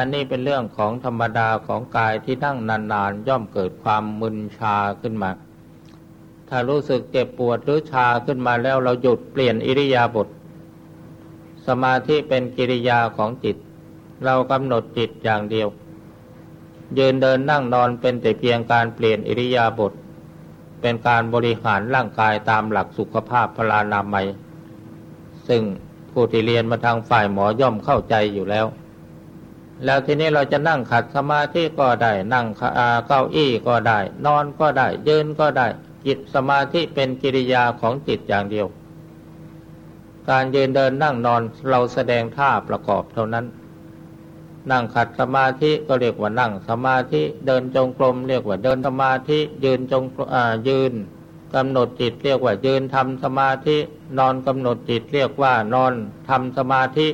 อันนี้เป็นเรื่องของธรรมดาของกายที่นั่งนานๆ ย่อมเกิดความมึนชาขึ้นมา ถ้ารู้สึกเจ็บปวดหรือชาขึ้นมาแล้วเราหยุดเปลี่ยนอิริยาบถสมาธิเป็นกิริยาของจิต เรากำหนดจิตอย่างเดียว ยืนเดินนั่งนอนเป็นแต่เพียงการเปลี่ยนอิริยาบถเป็นการบริหารร่างกายตามหลักสุขภาพพลานามัย ซึ่งผู้ที่เรียนมาทางฝ่ายหมอย่อมเข้าใจอยู่แล้ว แล้วทีนี้เราจะนั่งขัดสมาธิก็ได้ นั่งเก้าอี้ก็ได้ นอนก็ได้ ยืนก็ได้ จิตสมาธิเป็นกิริยาของจิตอย่างเดียว การยืนเดินนั่งนอนเราแสดงท่าประกอบเท่านั้น นั่งขัดสมาธิก็เรียกว่านั่งสมาธิเดินจงกรมเรียกว่าเดินสมาธิยืนจงยืนกำหนดจิตเรียกว่ายืนทำสมาธิ นอนกำหนดจิตเรียกว่านอนทำสมาธิ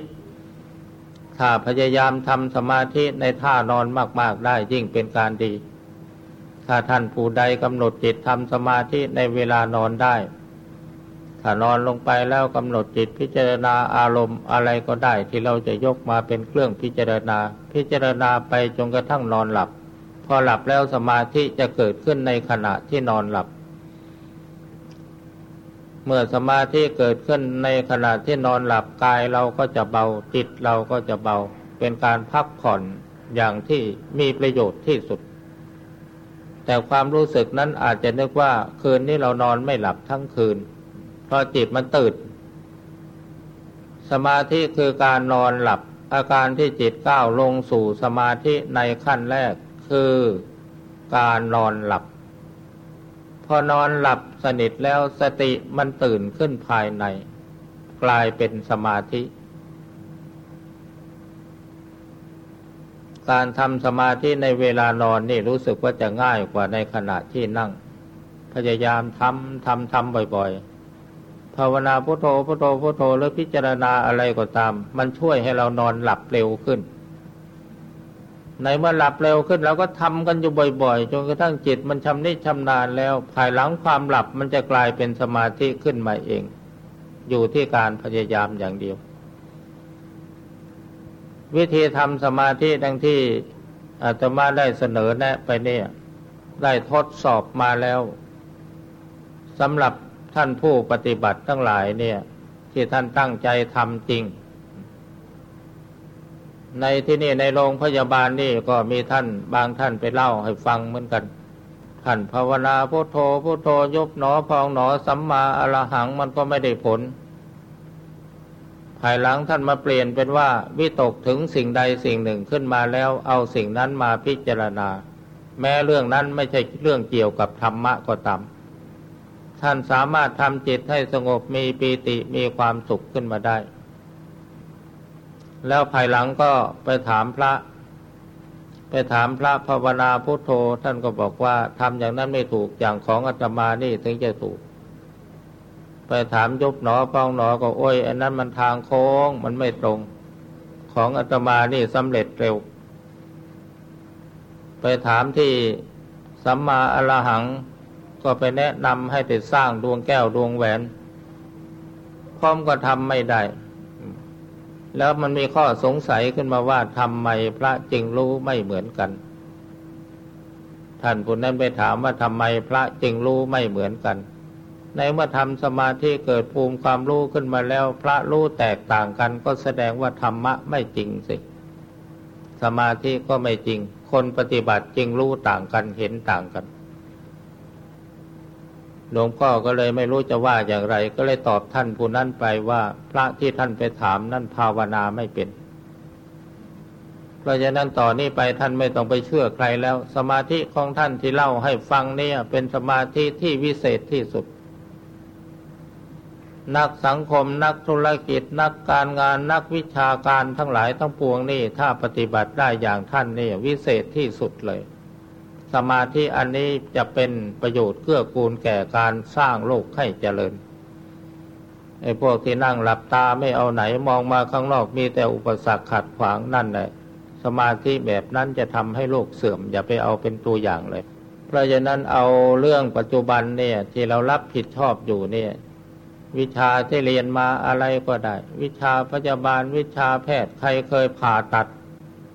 ถ้าพยายามทำสมาธิในท่านอนมาก ๆ ได้ยิ่งเป็นการดี ถ้าท่านผู้ใดกำหนดจิตทำสมาธิในเวลานอนได้ ถ้านอนลงไปแล้วกำหนดจิตพิจารณาอารมณ์อะไรก็ได้ที่เราจะยกมาเป็นเครื่องพิจารณา พิจารณาไปจนกระทั่งนอนหลับ พอหลับแล้วสมาธิจะเกิดขึ้นในขณะที่นอนหลับ เมื่อสมาธิเกิดขึ้นในขณะที่นอนหลับกายเราก็จะเบาจิตเราก็จะเบา เป็นการพักผ่อนอย่างที่มีประโยชน์ที่สุด แต่ความรู้สึกนั้นอาจจะนึกว่าคืนนี้เรานอนไม่หลับทั้งคืน เพราะจิตมันตื่นสมาธิคือการนอนหลับ อาการที่จิตก้าวลงสู่สมาธิในขั้นแรกคือการนอนหลับ พอนอนหลับสนิทแล้วสติมันตื่นขึ้นภายใน กลายเป็นสมาธิ การทำสมาธิในเวลานอนนี่รู้สึกว่าจะง่ายกว่าในขณะที่นั่ง พยายามทำทำทำบ่อยๆ ภาวนาพุโทโธพุโทโธพุโทโธหรือพิจารณาอะไรก็ตาม มันช่วยให้เรานอนหลับเร็วขึ้น ในเมื่อหลับเร็วขึ้นเราก็ทำกันอยู่บ่อย ๆ จนกระทั่งจิตมันชำนิชำนาญแล้ว ภายหลังความหลับมันจะกลายเป็นสมาธิขึ้นมาเอง อยู่ที่การพยายามอย่างเดียว วิธีทำสมาธิดังที่อาตมาได้เสนอแนะไปเนี่ย ได้ทดสอบมาแล้วสำหรับท่านผู้ปฏิบัติทั้งหลายเนี่ย ที่ท่านตั้งใจทำจริง ในที่นี่ในโรงพยาบาลนี่ก็มีท่านบางท่านไปเล่าให้ฟังเหมือนกัน ท่านภาวนาพุโทโธพุโทโธยบหนอพองหนอสัมมาอรหังมันก็ไม่ได้ผล ภายหลังท่านมาเปลี่ยนเป็นว่า วิตกถึงสิ่งใดสิ่งหนึ่งขึ้นมาแล้วเอาสิ่งนั้นมาพิจารณา แม้เรื่องนั้นไม่ใช่เรื่องเกี่ยวกับธรรมะก็ตามท่านสามารถทำจิตให้สงบมีปีติมีความสุขขึ้นมาได้ แล้วภายหลังก็ไปถามพระ ไปถามพระภาวนาพุทโธ ท่านก็บอกว่าทำอย่างนั้นไม่ถูกอย่างของอาตมานี่ถึงจะถูก ไปถามยุบหนอปองหนอก็โอ้ยอันนั้นมันทางโค้งมันไม่ตรง ของอาตมานี่สำเร็จเร็ว ไปถามที่สัมมาอรหังก็ไปแนะนำให้ไปสร้างดวงแก้วดวงแหวนพร้อมก็ทำไม่ได้ แล้วมันมีข้อสงสัยขึ้นมาว่าทำไมพระจึงรู้ไม่เหมือนกัน ท่านผู้นั้นไปถามว่าทำไมพระจึงรู้ไม่เหมือนกัน ในเมื่อทำสมาธิเกิดภูมิความรู้ขึ้นมาแล้ว พระรู้แตกต่างกัน ก็แสดงว่าธรรมะไม่จริงสิ สมาธิก็ไม่จริง คนปฏิบัติจริงรู้ต่างกันเห็นต่างกัน หลวงพ่อก็เลยไม่รู้จะว่าอย่างไร ก็เลยตอบท่านผู้นั้นไปว่า พระที่ท่านไปถามนั่นภาวนาไม่เป็น เพราะฉะนั้นต่อนนี้ไปท่านไม่ต้องไปเชื่อใครแล้ว สมาธิของท่านที่เล่าให้ฟังเนี่ยเป็นสมาธิที่วิเศษที่สุด นักสังคมนักธุรกิจ นักการงานนักวิชาการทั้งหลายทั้งปวงนี่ถ้าปฏิบัติได้อย่างท่านนี่วิเศษที่สุดเลย สมาธิอันนี้จะเป็นประโยชน์เกื้อกูลแก่การสร้างโลกให้เจริญไอ้พวกที่นั่งหลับตาไม่เอาไหนมองมาข้างนอกมีแต่อุปสรรคขัดขวางนั่นแหละสมาธิแบบนั้นจะทำให้โลกเสื่อม อย่าไปเอาเป็นตัวอย่างเลย เพราะฉะนั้นเอาเรื่องปัจจุบันเนี่ยที่เรารับผิดชอบอยู่เนี่ย วิชาที่เรียนมาอะไรก็ได้ วิชาพยาบาลวิชาแพทย์ใครเคยผ่าตัด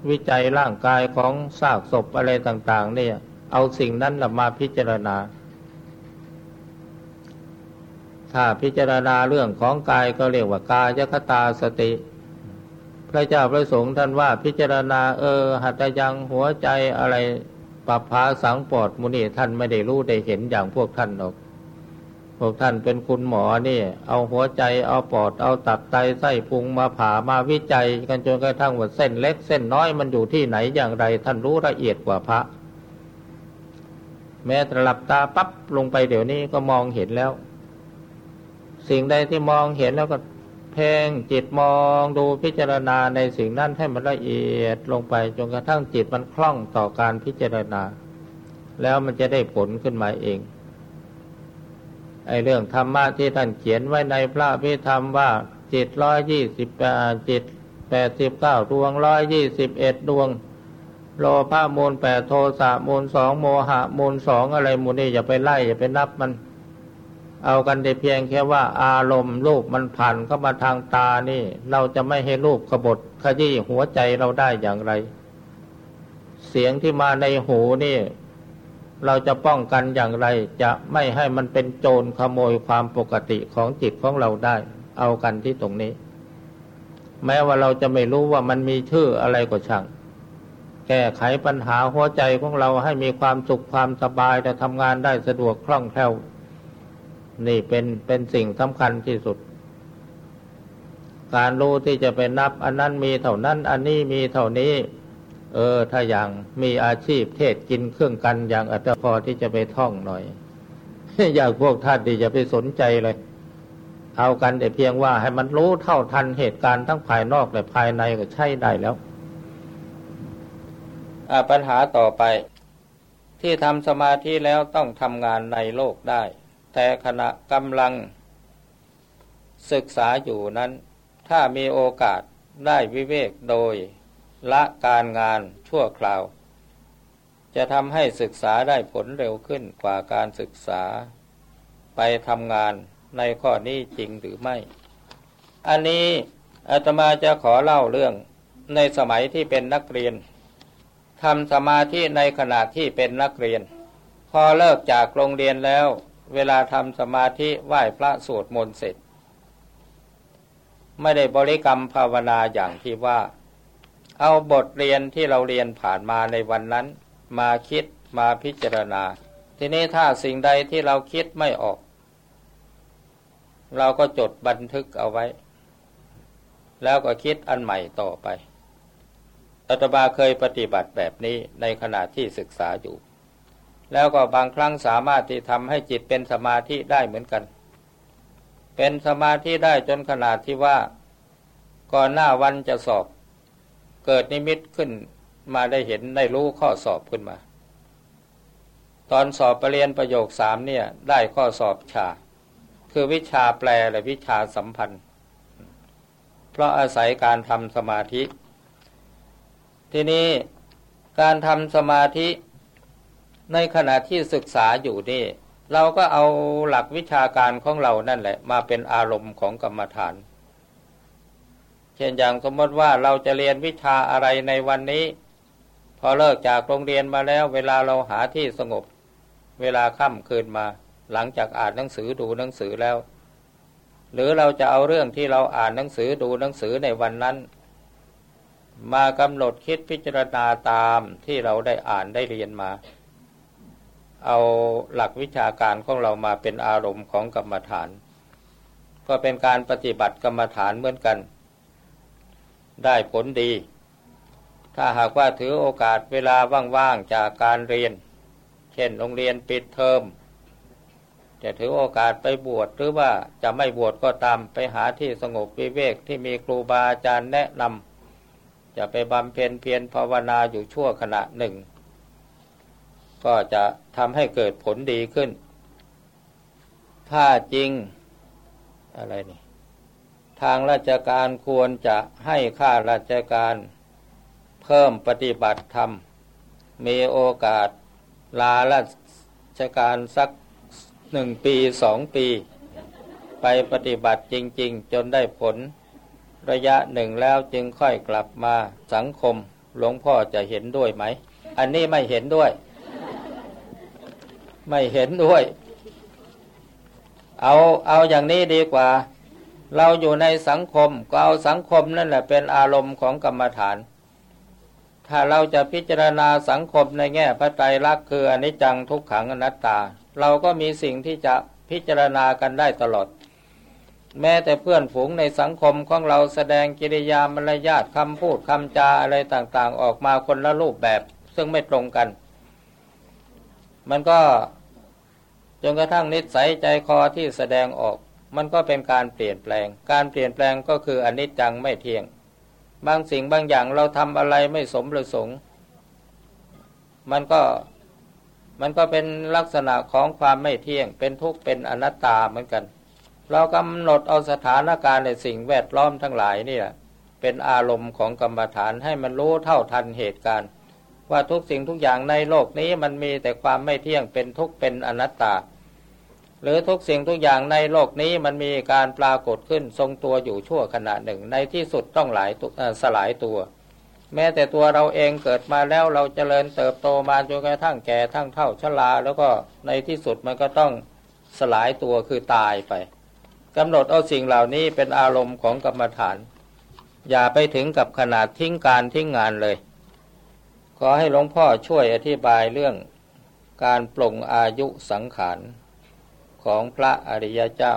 วิจัยร่างกายของซากศพอะไรต่าง ๆ เนี่ย เอาสิ่งนั้นมาพิจารณา ถ้าพิจารณาเรื่องของกายก็เรียกว่ากายคตาสติ พระเจ้าพระสงฆ์ท่านว่าพิจารณาเออ หัตยังหัวใจอะไรปับพาสังปอดมุนีท่านไม่ได้รู้ได้เห็นอย่างพวกท่านหรอก พวกท่านเป็นคุณหมอนี่ เอาหัวใจเอาปอดเอาตับไตไส้พุงมาผ่ามาวิจัย กันจนกระทั่งว่าเส้นเล็กเส้นน้อยมันอยู่ที่ไหนอย่างไร ท่านรู้ละเอียดกว่าพระ แม้ตลับตาปั๊บลงไปเดี๋ยวนี้ก็มองเห็นแล้ว สิ่งใดที่มองเห็นแล้วก็เพ่งจิตมองดูพิจารณาในสิ่งนั้นให้มันละเอียดลงไปจนกระทั่งจิตมันคล่องต่อการพิจารณา แล้วมันจะได้ผลขึ้นมาเองไอเรื่องธรรมะที่ท่านเขียนไว้ในพระพิธรรมว่าจิตร้อยยี่สิบจิตแปดสิบเก้าดวงร้อยยี่สิบเอ็ดดวง โลภะมูลแปดโทสะมูลสองโมหะมูลสองอะไรมูลนี่อย่าไปไล่อย่าไปนับมัน เอากันได้เพียงแค่ว่า อารมณ์รูปมันผ่านเข้ามาทางตานี่ เราจะไม่ให้รูปขบฏขยี้หัวใจเราได้อย่างไร เสียงที่มาในหูนี่ เราจะป้องกันอย่างไร จะไม่ให้มันเป็นโจรขโมยความปกติของจิตของเราได้ เอากันที่ตรงนี้ แม้ว่าเราจะไม่รู้ว่ามันมีชื่ออะไรก็ช่าง แก้ไขปัญหาหัวใจของเราให้มีความสุขความสบายแต่ทำงานได้สะดวกคล่องแคล่ว นี่เป็นเป็นสิ่งสำคัญที่สุด การรู้ที่จะไปนับ อันนั้นมีเท่านั้น อันนี้มีเท่านี้ เออ ถ้าอย่างมีอาชีพเทศกินเครื่องกันอย่างอัตพอที่จะไปท่องหน่อย อยากพวกท่านที่จะไปสนใจเลยเอากันแต่เพียงว่าให้มันรู้เท่าทันเหตุการณ์ทั้งภายนอกและภายในก็ใช่ได้แล้ว ปัญหาต่อไป ที่ทำสมาธิแล้วต้องทำงานในโลกได้ แต่ขณะกำลัง ศึกษาอยู่นั้น ถ้ามีโอกาสได้วิเวกโดย ละการงานชั่วคราว จะทำให้ศึกษาได้ผลเร็วขึ้นกว่าการศึกษา ไปทำงานในข้อนี้จริงหรือไม่ อันนี้อาตมาจะขอเล่าเรื่องในสมัยที่เป็นนักเรียน ทำสมาธิในขณะที่เป็นนักเรียน พอเลิกจากโรงเรียนแล้ว เวลาทำสมาธิไหว้พระสวดมนต์เสร็จ ไม่ได้บริกรรมภาวนาอย่างที่ว่า เอาบทเรียนที่เราเรียนผ่านมาในวันนั้น มาคิดมาพิจารณา ทีนี้ถ้าสิ่งใดที่เราคิดไม่ออก เราก็จดบันทึกเอาไว้ แล้วก็คิดอันใหม่ต่อไป อัตบาเคยปฏิบัติแบบนี้ในขณะที่ศึกษาอยู่ แล้วก็บางครั้งสามารถที่ทำให้จิตเป็นสมาธิได้เหมือนกัน เป็นสมาธิได้จนขนาดที่ว่า ก่อนหน้าวันจะสอบ เกิดนิมิตขึ้นมาได้เห็นได้รู้ข้อสอบขึ้นมา ตอนสอบปรริญญาประโยคสามเนี่ยได้ข้อสอบชา คือวิชาแปลและวิชาสัมพันธ์ เพราะอาศัยการทำสมาธิ ทีนี้การทำสมาธิในขณะที่ศึกษาอยู่นี่ เราก็เอาหลักวิชาการของเรานั่นแหละ มาเป็นอารมณ์ของกรรมฐาน เช่นอย่างสมมติว่าเราจะเรียนวิชาอะไรในวันนี้ พอเลิกจากโรงเรียนมาแล้ว เวลาเราหาที่สงบ เวลาค่ำคืนมา หลังจากอ่านหนังสือดูหนังสือแล้ว หรือเราจะเอาเรื่องที่เราอ่านหนังสือดูหนังสือในวันนั้น มากำหนดคิดพิจารณาตามที่เราได้อ่านได้เรียนมา เอาหลักวิชาการของเรามาเป็นอารมณ์ของกรรมฐาน ก็เป็นการปฏิบัติกรรมฐานเหมือนกัน ได้ผลดี ถ้าหากว่าถือโอกาสเวลาว่างๆจากการเรียน เช่นโรงเรียนปิดเทอมจะถือโอกาสไปบวชหรือว่าจะไม่บวชก็ตามไปหาที่สงบวิเวกที่มีครูบาอาจารย์แนะนำ จะไปบำเพ็ญเพียรภาวนาอยู่ชั่วขณะหนึ่ง ก็จะทำให้เกิดผลดีขึ้น ถ้าจริงอะไรนี่ทางราชการควรจะให้ข้าราชการเพิ่มปฏิบัติธรรม มีโอกาสลาราชการสักหนึ่งปีสองปี ไปปฏิบัติจริง ๆ จนได้ผล ระยะหนึ่งแล้วจึงค่อยกลับมาสังคม หลวงพ่อจะเห็นด้วยไหม อันนี้ไม่เห็นด้วย ไม่เห็นด้วย เอาเอาอย่างนี้ดีกว่า เราอยู่ในสังคมก็เอาสังคมนั่นแหละเป็นอารมณ์ของกรรมฐาน ถ้าเราจะพิจารณาสังคมในแง่พระไตรลักษณ์คืออนิจจังทุกขังอนัตตา เราก็มีสิ่งที่จะพิจารณากันได้ตลอด แม้แต่เพื่อนฝูงในสังคมของเราแสดงกิริยามารยาทคำพูดคำจาอะไรต่างๆ ออกมาคนละรูปแบบ ซึ่งไม่ตรงกัน มันก็จนกระทั่งนิสัยใจคอที่แสดงออก มันก็เป็นการเปลี่ยนแปลง การเปลี่ยนแปลงก็คืออนิจจังไม่เที่ยง บางสิ่งบางอย่างเราทำอะไรไม่สมประสงค์ มันก็มันก็เป็นลักษณะของความไม่เที่ยง เป็นทุกข์เป็นอนัตตาเหมือนกัน เรากำหนดเอาสถานการณ์ในสิ่งแวดล้อมทั้งหลายนี่แหละเป็นอารมณ์ของกรรมฐานให้มันรู้เท่าทันเหตุการณ์ ว่าทุกสิ่งทุกอย่างในโลกนี้มันมีแต่ความไม่เที่ยงเป็นทุกข์เป็นอนัตตา หรือทุกสิ่งทุกอย่างในโลกนี้มันมีการปรากฏขึ้นทรงตัวอยู่ชั่วขณะหนึ่ง ในที่สุดต้องหลายสลายตัว แม้แต่ตัวเราเองเกิดมาแล้วเราเจริญเติบโตมาจนกระทั่งแก่ทั้งเท่าชราแล้วก็ในที่สุดมันก็ต้องสลายตัวคือตายไป กำหนดเอาสิ่งเหล่านี้เป็นอารมณ์ของกรรมฐาน อย่าไปถึงกับขนาดทิ้งการทิ้งงานเลย ขอให้หลวงพ่อช่วยอธิบายเรื่องการปลงอายุสังขารของพระอริยเจ้า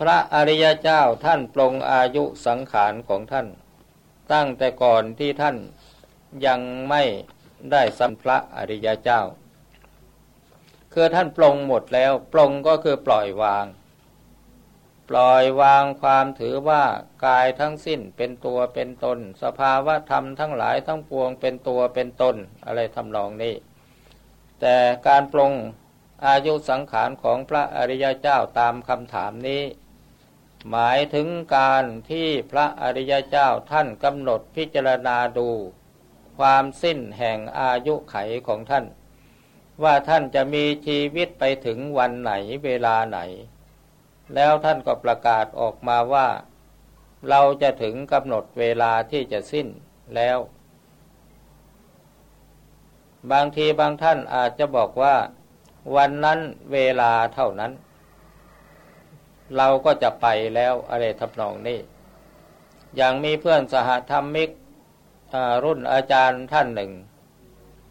พระอริยเจ้าท่านปลงอายุสังขารของท่าน ตั้งแต่ก่อนที่ท่านยังไม่ได้สัมพระอริยเจ้า คือท่านปลงหมดแล้ว ปลงก็คือปล่อยวาง ปล่อยวางความถือว่ากายทั้งสิ้นเป็นตัวเป็นตน สภาวะธรรมทั้งหลายทั้งปวงเป็นตัวเป็นตนอะไรทำนองนี้ แต่การปลงอายุสังขารของพระอริยเจ้าตามคำถามนี้ หมายถึงการที่พระอริยเจ้าท่านกำหนดพิจารณาดู ความสิ้นแห่งอายุไขของท่าน ว่าท่านจะมีชีวิตไปถึงวันไหนเวลาไหน แล้วท่านก็ประกาศออกมาว่า เราจะถึงกำหนดเวลาที่จะสิ้นแล้ว บางทีบางท่านอาจจะบอกว่า วันนั้นเวลาเท่านั้น เราก็จะไปแล้วอะไรทำนองนี้ อย่างมีเพื่อนสหธรรมิกรุ่นอาจารย์ท่านหนึ่ง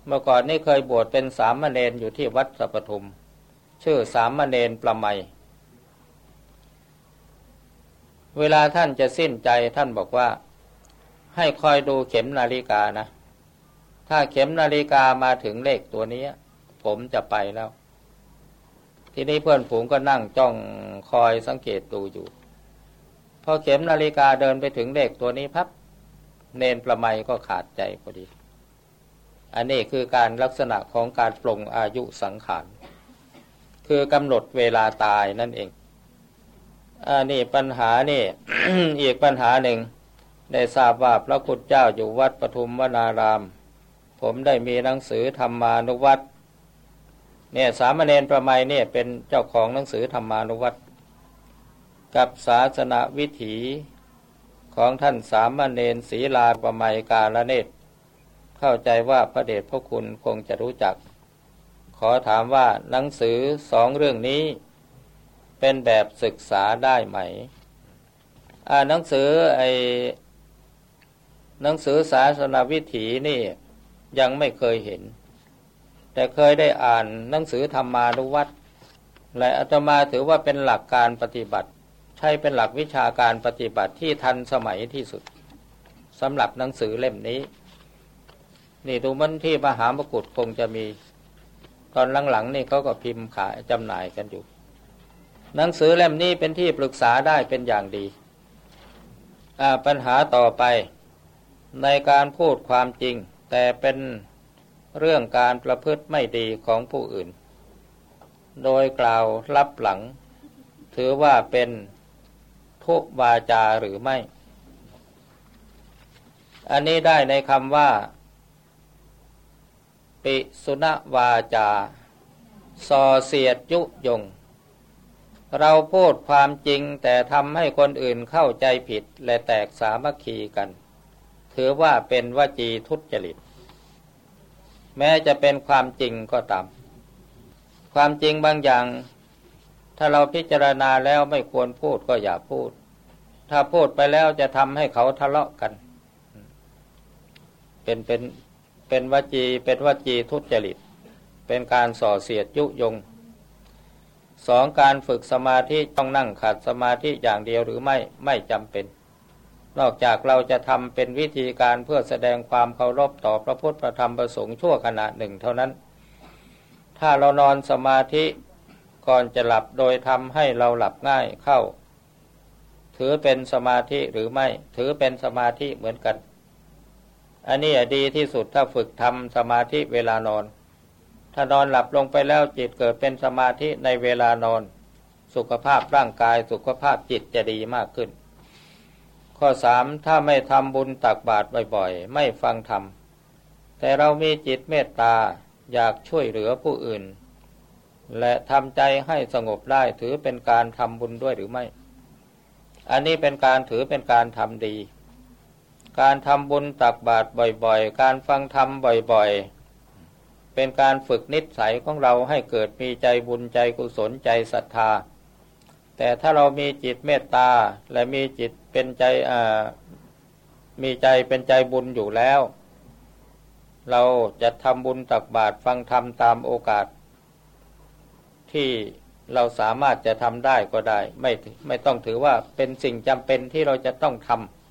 เมื่อก่อนนี่เคยบวชเป็นสามเณรอยู่ที่วัดสัพทุม ชื่อสามเณรประไมเวลาท่านจะสิ้นใจท่านบอกว่า ให้คอยดูเข็มนาฬิกานะ ถ้าเข็มนาฬิกามาถึงเลขตัวนี้ ผมจะไปแล้ว ทีนี้เพื่อนฝูงก็นั่งจ้องคอยสังเกตดูอยู่ พอเข็มนาฬิกาเดินไปถึงเลขตัวนี้พับ เนนประไมก็ขาดใจพอดี อันนี้คือการลักษณะของการปลงอายุสังขาร คือกำหนดเวลาตายนั่นเอง อันนี้ปัญหานี่ อีกปัญหาหนึ่ง ได้ทราบว่าพระคุณเจ้าอยู่วัดปทุมวนาราม ผมได้มีหนังสือธรรมานุวัตเนี่ยสามเณรประไมเนี่ยเป็นเจ้าของหนังสือธรรมานุวัตกับศาสนาวิถีของท่านสามเณรศีลาประไมกาลเนตร เข้าใจว่าพระเดชพระคุณคงจะรู้จัก ขอถามว่าหนังสือสองเรื่องนี้เป็นแบบศึกษาได้ไหม อ่าหนังสือไอหนังสือศาสนาวิถีนี่ยังไม่เคยเห็น แต่เคยได้อ่านหนังสือธรรมานุวัตและอาตมาถือว่าเป็นหลักการปฏิบัติ ใช่เป็นหลักวิชาการปฏิบัติที่ทันสมัยที่สุดสำหรับหนังสือเล่มนี้ นี่ดูมันที่มหามกุฏคงจะมี ตอนหลังๆนี่เขาก็พิมพ์ขายจำหน่ายกันอยู่ หนังสือเล่มนี้เป็นที่ปรึกษาได้เป็นอย่างดี ปัญหาต่อไปในการพูดความจริง แต่เป็นเรื่องการประพฤติไม่ดีของผู้อื่น โดยกล่าวรับหลัง ถือว่าเป็นทุวาจาหรือไม่ อันนี้ได้ในคำว่า ปิสุณวาจาส่อเสียดยุยง เราพูดความจริงแต่ทำให้คนอื่นเข้าใจผิดและแตกสามัคคีกัน ถือว่าเป็นวจีทุจริต แม้จะเป็นความจริงก็ตาม ความจริงบางอย่าง ถ้าเราพิจารณาแล้วไม่ควรพูดก็อย่าพูด ถ้าพูดไปแล้วจะทำให้เขาทะเลาะกัน เป็นเป็น เป็นวจี เป็นวจีทุจริต เป็นการส่อเสียดยุยงสองการฝึกสมาธิต้องนั่งขัดสมาธิอย่างเดียวหรือไม่ไม่จำเป็น นอกจากเราจะทำเป็นวิธีการเพื่อแสดงความเคารพต่อพระพุทธพระธรรมประสงค์ชั่วขณะหนึ่งเท่านั้น ถ้าเรานอนสมาธิก่อนจะหลับโดยทำให้เราหลับง่ายเข้า ถือเป็นสมาธิหรือไม่ ถือเป็นสมาธิเหมือนกัน อันนี้ดีที่สุดถ้าฝึกทำสมาธิเวลานอน ถ้านอนหลับลงไปแล้วจิตเกิดเป็นสมาธิในเวลานอน สุขภาพร่างกายสุขภาพจิตจะดีมากขึ้น ข้อสามถ้าไม่ทำบุญตักบาตรบ่อยๆ ไม่ฟังธรรม แต่เรามีจิตเมตตาอยากช่วยเหลือผู้อื่น และทำใจให้สงบได้ถือเป็นการทำบุญด้วยหรือไม่ อันนี้เป็นการถือเป็นการทำดี การทำบุญตักบาตรบ่อยๆ การฟังธรรมบ่อยๆ เป็นการฝึกนิสัยของเราให้เกิดมีใจบุญใจกุศลใจศรัทธา แต่ถ้าเรามีจิตเมตตาและมีจิตเป็นใจมีใจเป็นใจบุญอยู่แล้ว เราจะทำบุญตักบาตรฟังธรรมตามโอกาส ที่เราสามารถจะทำได้ก็ได้ ไม่ไม่ต้องถือว่าเป็นสิ่งจำเป็นที่เราจะต้องทำ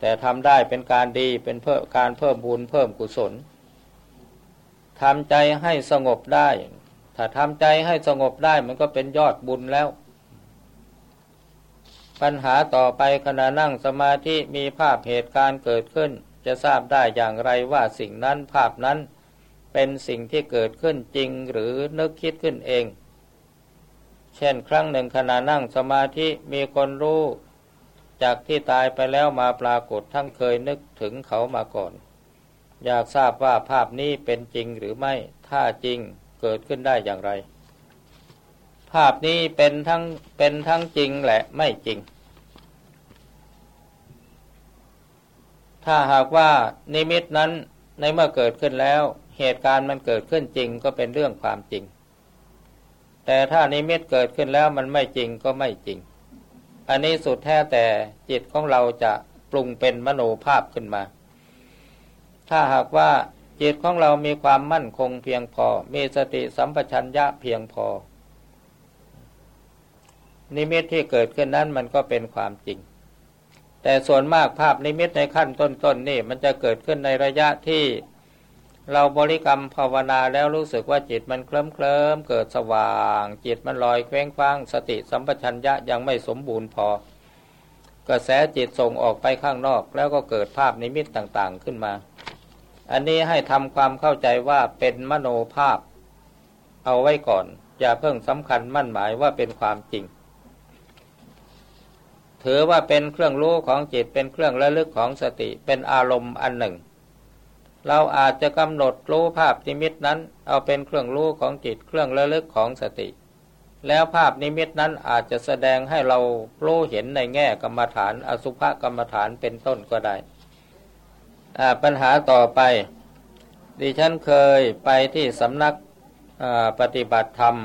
แต่ทำได้เป็นการดีเป็นเพื่อการเพิ่มบุญเพิ่มกุศลทำใจให้สงบได้ ถ้าทำใจให้สงบได้มันก็เป็นยอดบุญแล้ว ปัญหาต่อไปขณะนั่งสมาธิมีภาพเหตุการณ์เกิดขึ้น จะทราบได้อย่างไรว่าสิ่งนั้นภาพนั้นเป็นสิ่งที่เกิดขึ้นจริงหรือนึกคิดขึ้นเอง เช่นครั้งหนึ่งขณะนั่งสมาธิมีคนรู้ จากที่ตายไปแล้วมาปรากฏทั้งเคยนึกถึงเขามาก่อน อยากทราบว่าภาพนี้เป็นจริงหรือไม่ ถ้าจริงเกิดขึ้นได้อย่างไร ภาพนี้เป็นทั้งเป็นทั้งจริงและไม่จริง ถ้าหากว่านิมิตนั้นในเมื่อเกิดขึ้นแล้ว เหตุการณ์มันเกิดขึ้นจริงก็เป็นเรื่องความจริง แต่ถ้านิมิตเกิดขึ้นแล้วมันไม่จริงก็ไม่จริง อันนี้สุดแท้แต่จิตของเราจะปรุงเป็นมโนภาพขึ้นมา ถ้าหากว่าจิตของเรามีความมั่นคงเพียงพอ มีสติสัมปชัญญะเพียงพอ นิมิตที่เกิดขึ้นนั้นมันก็เป็นความจริง แต่ส่วนมากภาพนิมิตในขั้นต้นๆนนี่มันจะเกิดขึ้นในระยะที่ เราบริกรรมภาวนาแล้วรู้สึกว่าจิตมันเคลิ้มเคลิมเกิดสว่าง จิตมันลอยเคว้งคว้าง สติสัมปชัญญะยังไม่สมบูรณ์พอ กระแสจิตส่งออกไปข้างนอกแล้วก็เกิดภาพนิมิตต่างๆขึ้นมา อันนี้ให้ทำความเข้าใจว่าเป็นมโนภาพ เอาไว้ก่อน อย่าเพิ่งสำคัญมั่นหมายว่าเป็นความจริง ถือว่าเป็นเครื่องรู้ของจิตเป็นเครื่องระลึกของสติเป็นอารมณ์อันหนึ่ง เราอาจจะกำหนดรู้ภาพนิมิตนั้น เอาเป็นเครื่องรู้ของจิตเครื่องระลึกของสติ แล้วภาพนิมิตนั้นอาจจะแสดงให้เรารู้เห็นในแง่กรรมฐานอสุภกรรมฐานเป็นต้นก็ได้ปัญหาต่อไป ดิฉันเคยไปที่สำนักปฏิบัติธรรม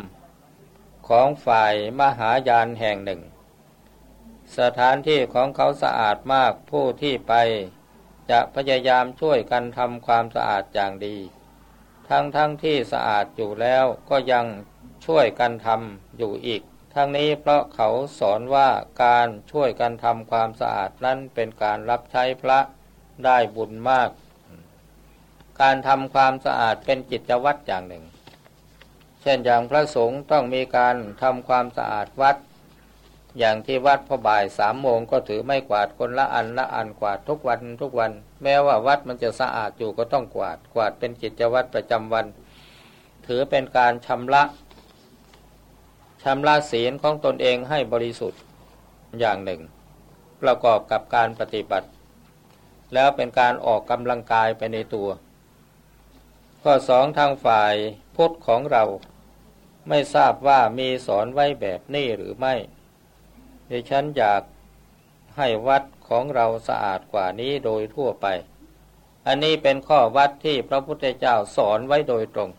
ของฝ่ายมหายานแห่งหนึ่ง สถานที่ของเขาสะอาดมากผู้ที่ไป จะพยายามช่วยกันทำความสะอาดอย่างดี ทั้งทั้งที่สะอาดอยู่แล้วก็ยังช่วยกันทำอยู่อีก ทั้งนี้เพราะเขาสอนว่าการช่วยกันทำความสะอาดนั้นเป็นการรับใช้พระได้บุญมาก การทำความสะอาดเป็นจิตวัตรอย่างหนึ่ง เช่นอย่างพระสงฆ์ต้องมีการทำความสะอาดวัด อย่างที่วัดพอบ่ายสามโมงก็ถือไม่กวาดคนละอันละอันกวาดทุกวันทุกวัน แม้ว่าวัดมันจะสะอาดอยู่ก็ต้องกวาดกวาดเป็นกิจวัตรประจำวัน ถือเป็นการชำระชำระศีลของตนเองให้บริสุทธิ์อย่างหนึ่ง ประกอบกับการปฏิบัติ แล้วเป็นการออกกำลังกายไปในตัว ข้อสองทางฝ่ายพุทธของเรา ไม่ทราบว่ามีสอนไว้แบบนี้หรือไม่ ดิฉันอยากให้วัดของเราสะอาดกว่านี้โดยทั่วไป อันนี้เป็นข้อวัดที่พระพุทธเจ้าสอนไว้โดยตรง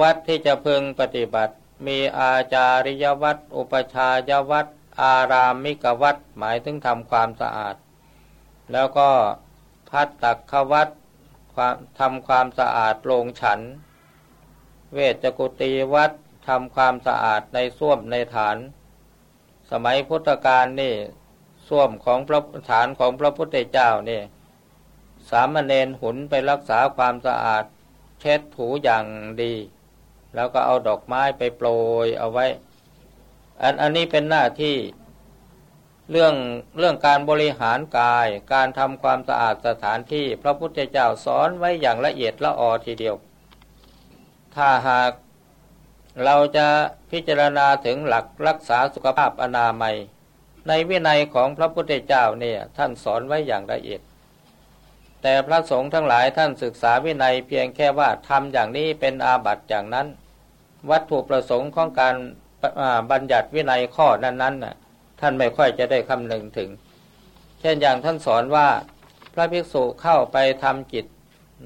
วัดที่จะพึงปฏิบัติ มีอาจาริยวัด อุปชายวัด อารามมิกวัด หมายถึงทำความสะอาด แล้วก็พัตตักขวัดทำความสะอาดโรงฉัน เวชกุตีวัด ทำความสะอาดในส้วมในฐาน สมัยพุทธกาลนี่ส้วมของพระฐานของพระพุทธเจ้านี่สามเณรหุนไปรักษาความสะอาด เช็ดถูอย่างดี แล้วก็เอาดอกไม้ไปโปรยเอาไว้ อันอันนี้เป็นหน้าที่เรื่องเรื่องการบริหารกาย การทำความสะอาดสถานที่ พระพุทธเจ้าสอนไว้อย่างละเอียดละออทีเดียว ถ้าหาก เราจะพิจารณาถึงหลักรักษาสุขภาพอนามัย ในวินัยของพระพุทธเจ้าเนี่ยท่านสอนไว้อย่างละเอียด แต่พระสงฆ์ทั้งหลายท่านศึกษาวินัยเพียงแค่ว่าทำอย่างนี้เป็นอาบัติอย่างนั้น วัตถุประสงค์ของการบัญญัติวินัยข้อนั้นๆน่ะท่านไม่ค่อยจะได้คำนึงถึง เช่นอย่างท่านสอนว่าพระภิกษุเข้าไปทำกิจ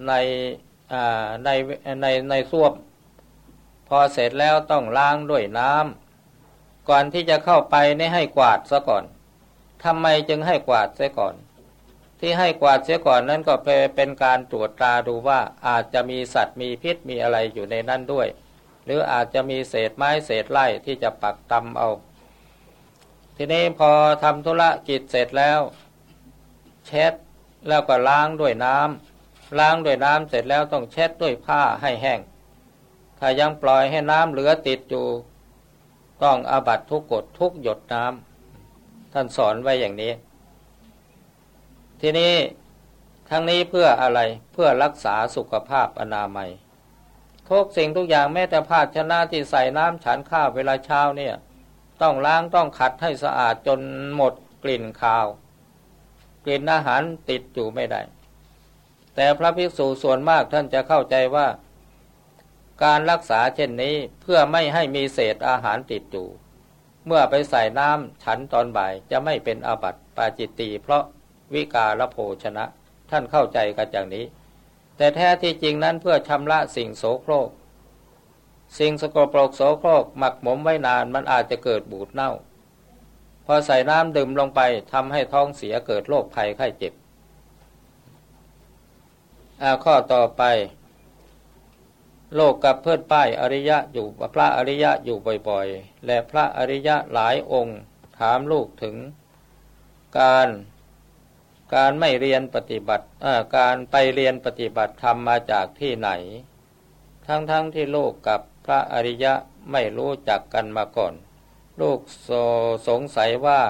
ในในในในส้วม พอเสร็จแล้วต้องล้างด้วยน้ำก่อนที่จะเข้าไปนี่ให้กวาดซะก่อนทำไมจึงให้กวาดเสียก่อน ที่ให้กวาดเสียก่อนนั้นก็เป็นการตรวจตราดูว่าอาจจะมีสัตว์มีพิษมีอะไรอยู่ในนั้นด้วย หรืออาจจะมีเศษไม้เศษไร่ที่จะปักตำเอา ทีนี้พอทำธุระกิจเสร็จแล้ว เช็ดแล้วก็ล้างด้วยน้ำล้างด้วยน้ำเสร็จแล้วต้องเช็ดด้วยผ้าให้แห้ง ถ้ายังปล่อยให้น้ำเหลือติดอยู่ ต้องอาบัตทุกกฎทุกหยดน้ำท่านสอนไว้อย่างนี้ ทีนี้ทั้งนี้เพื่ออะไรเพื่อรักษาสุขภาพอนามัยทุกสิ่งทุกอย่างแม้แต่ภาชนะที่ใส่น้ำฉันข้าวเวลาเช้าเนี่ย ต้องล้างต้องขัดให้สะอาดจนหมดกลิ่นคาว กลิ่นอาหารติดอยู่ไม่ได้ แต่พระภิกษุส่วนมากท่านจะเข้าใจว่า การรักษาเช่นนี้เพื่อไม่ให้มีเศษอาหารติดอยู่ เมื่อไปใส่น้ำฉันตอนบ่ายจะไม่เป็นอาบัติปาจิตตีเพราะวิกาลโภชนะ ท่านเข้าใจกันอย่างนี้ แต่แท้ที่จริงนั้นเพื่อชำระสิ่งโสโครก สิ่งสกปรกโสโครกหมักหมมไว้นานมันอาจจะเกิดบูดเน่า พอใส่น้ำดื่มลงไปทำให้ท้องเสียเกิดโรคภัยไข้เจ็บข้อต่อไป โลกกับเพื่อนป้ายอริยะอยู่พระอริยะอยู่บ่อยๆ และพระอริยะหลายองค์ถามลูกถึง การการไม่เรียนปฏิบัติการไปเรียนปฏิบัติธรรมมาจากที่ไหน ทั้งๆทที่โลกกับพระอริยะไม่รู้จักกันมาก่อน ลูกโสงสัยว่า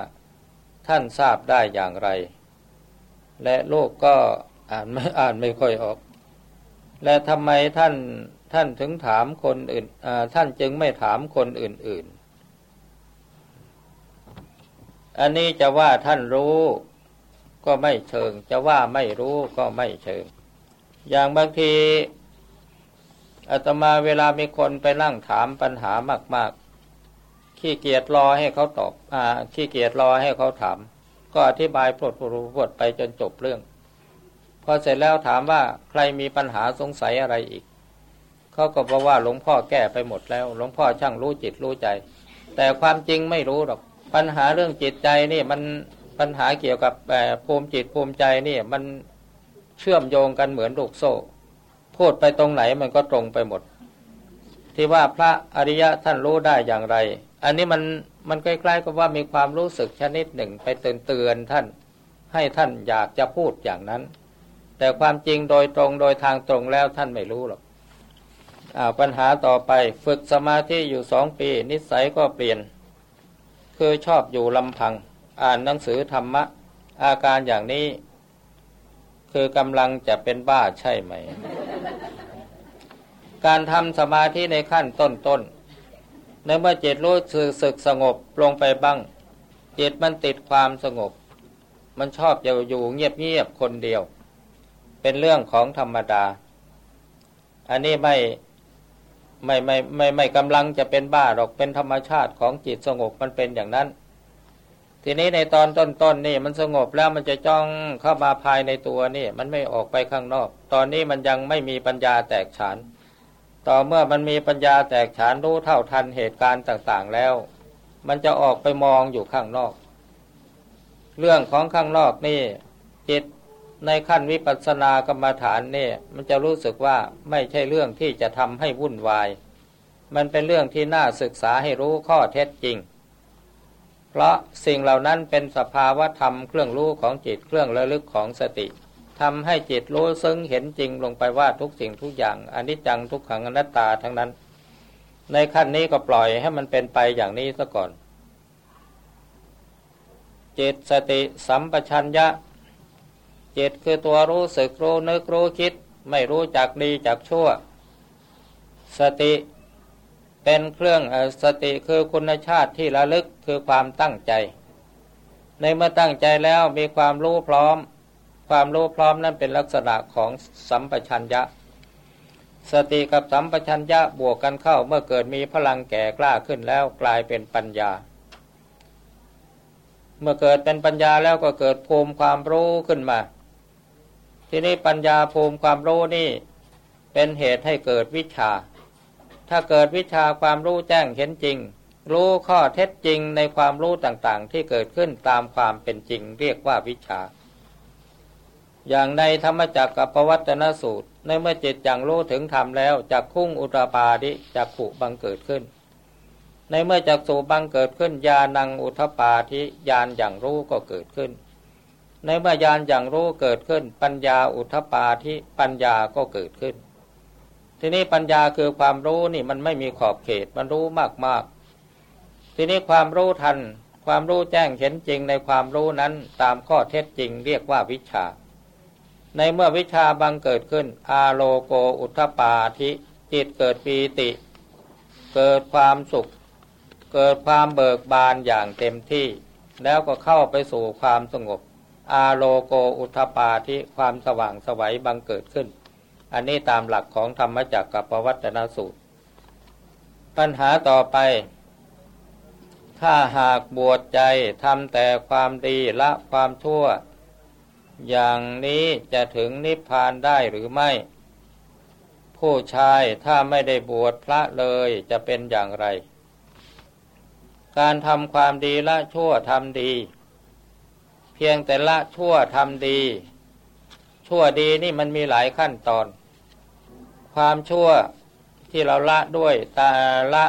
ท่านทราบได้อย่างไร และลูกก็อ่านไม่อ่านไม่ค่อยออก และทำไมท่าน ท่านถึงถามคนอื่นท่านจึงไม่ถามคนอื่น ๆ อันนี้จะว่าท่านรู้ก็ไม่เชิง จะว่าไม่รู้ก็ไม่เชิง อย่างบางทีอาตมาเวลามีคนไปนั่งถามปัญหามาก ๆ ขี้เกียจรอให้เขาตอบอขี้เกียจรอให้เขาถาม ก็อธิบายพลดพดไปจนจบเรื่อง พอเสร็จแล้วถามว่าใครมีปัญหาสงสัยอะไรอีก เขาก็บอกว่าหลวงพ่อแก้ไปหมดแล้ว หลวงพ่อช่างรู้จิตรู้ใจ แต่ความจริงไม่รู้หรอก ปัญหาเรื่องจิตใจนี่มันปัญหาเกี่ยวกับภูมิจิตภูมิใจนี่มันเชื่อมโยงกันเหมือนลูกโซ่ พูดไปตรงไหนมันก็ตรงไปหมด ที่ว่าพระอริยะท่านรู้ได้อย่างไร อันนี้มันมันใกล้ๆกับว่ามีความรู้สึกชนิดหนึ่งไปเตือนเตือนท่าน ให้ท่านอยากจะพูดอย่างนั้น แต่ความจริงโดยตรงโดยทางตรงแล้วท่านไม่รู้หรอก ปัญหาต่อไปฝึกสมาธิอยู่สองปี นิสัยก็เปลี่ยน คือชอบอยู่ลำพัง อ่านหนังสือธรรมะ อาการอย่างนี้ คือกำลังจะเป็นบ้าใช่ไหม การทำสมาธิในขั้นต้นๆในเมื่อจิตรู้สึกสึกสงบลงไปบ้าง จิตมันติดความสงบ มันชอบจะอยู่เงียบๆคนเดียว เป็นเรื่องของธรรมดา อันนี้ไม่ ไม่ไม่ไม่ไม่กำลังจะเป็นบ้าหรอกเป็นธรรมชาติของจิตสงบมันเป็นอย่างนั้น ทีนี้ในตอนต้นๆนนี่มันสงบแล้วมันจะจ้องเข้ามาภายในตัวนี่มันไม่ออกไปข้างนอก ตอนนี้มันยังไม่มีปัญญาแตกฉาน ต่อเมื่อมันมีปัญญาแตกฉานรู้เท่าทันเหตุการณ์ต่างๆแล้ว มันจะออกไปมองอยู่ข้างนอก เรื่องของข้างนอกนี่จิต ในขั้นวิปัสสนากรรมฐานนี่มันจะรู้สึกว่าไม่ใช่เรื่องที่จะทำให้วุ่นวาย มันเป็นเรื่องที่น่าศึกษาให้รู้ข้อเท็จจริง เพราะสิ่งเหล่านั้นเป็นสภาวะธรรมเครื่องรู้ของจิตเครื่องระลึกของสติทำให้จิตรู้ซึ้งเห็นจริงลงไปว่าทุกสิ่งทุกอย่างอนิจจังทุกขังอนัตตาทั้งนั้น ในขั้นนี้ก็ปล่อยให้มันเป็นไปอย่างนี้ซะก่อนจิตสติสัมปชัญญะ จิตคือตัวรู้สึกรู้นึกรู้คิด ไม่รู้จักดีจักชั่ว สติเป็นเครื่องสติคือคุณชาติที่ระลึกคือความตั้งใจ ในเมื่อตั้งใจแล้วมีความรู้พร้อม ความรู้พร้อมนั้นเป็นลักษณะของสัมปชัญญะ สติกับสัมปชัญญะบวกกันเข้าเมื่อเกิดมีพลังแก่กล้าขึ้นแล้วกลายเป็นปัญญา เมื่อเกิดเป็นปัญญาแล้วก็เกิดภูมิความรู้ขึ้นมา ทีนี้ปัญญาภูมิความรู้นี่ เป็นเหตุให้เกิดวิชา ถ้าเกิดวิชาความรู้แจ้งเห็นจริง รู้ข้อเท็จจริงในความรู้ต่างๆ ที่เกิดขึ้นตามความเป็นจริงเรียกว่าวิชา อย่างในธรรมจักรกับปวัตนสูตร ในเมื่อจิตอย่างรู้ถึงธรรมแล้วจักคุ้งอุตปาดิจักขุบังเกิดขึ้นในเมื่อจักสูบังเกิดขึ้นญาณังอุทปาทิญาณอย่างรู้ก็เกิดขึ้น ในเมื่อญาณอย่างรู้เกิดขึ้น ปัญญาอุทปาทิปัญญาก็เกิดขึ้น ทีนี้ปัญญาคือความรู้นี่มันไม่มีขอบเขตมันรู้มากมากทีนี้ความรู้ทัน ความรู้แจ้งเห็นจริงในความรู้นั้นตามข้อเท็จจริงเรียกว่าวิชา ในเมื่อวิชาบังเกิดขึ้น อาโลโกอุทปาธิจิตเกิดปีติ เกิดความสุข เกิดความเบิกบานอย่างเต็มที่ แล้วก็เข้าไปสู่ความสงบ อาโลโกอุทปาธิความสว่างสวัยบังเกิดขึ้น อันนี้ตามหลักของธรรมจักรกับปวัตนสูตร ปัญหาต่อไป ถ้าหากบวชใจทำแต่ความดีละความชั่ว อย่างนี้จะถึงนิพพานได้หรือไม่ ผู้ชายถ้าไม่ได้บวชพระเลยจะเป็นอย่างไร การทำความดีละชั่วทำดี พียงแต่ละชั่วทำดี ชั่วดีนี่มันมีหลายขั้นตอน ความชั่วที่เราละด้วยตาละ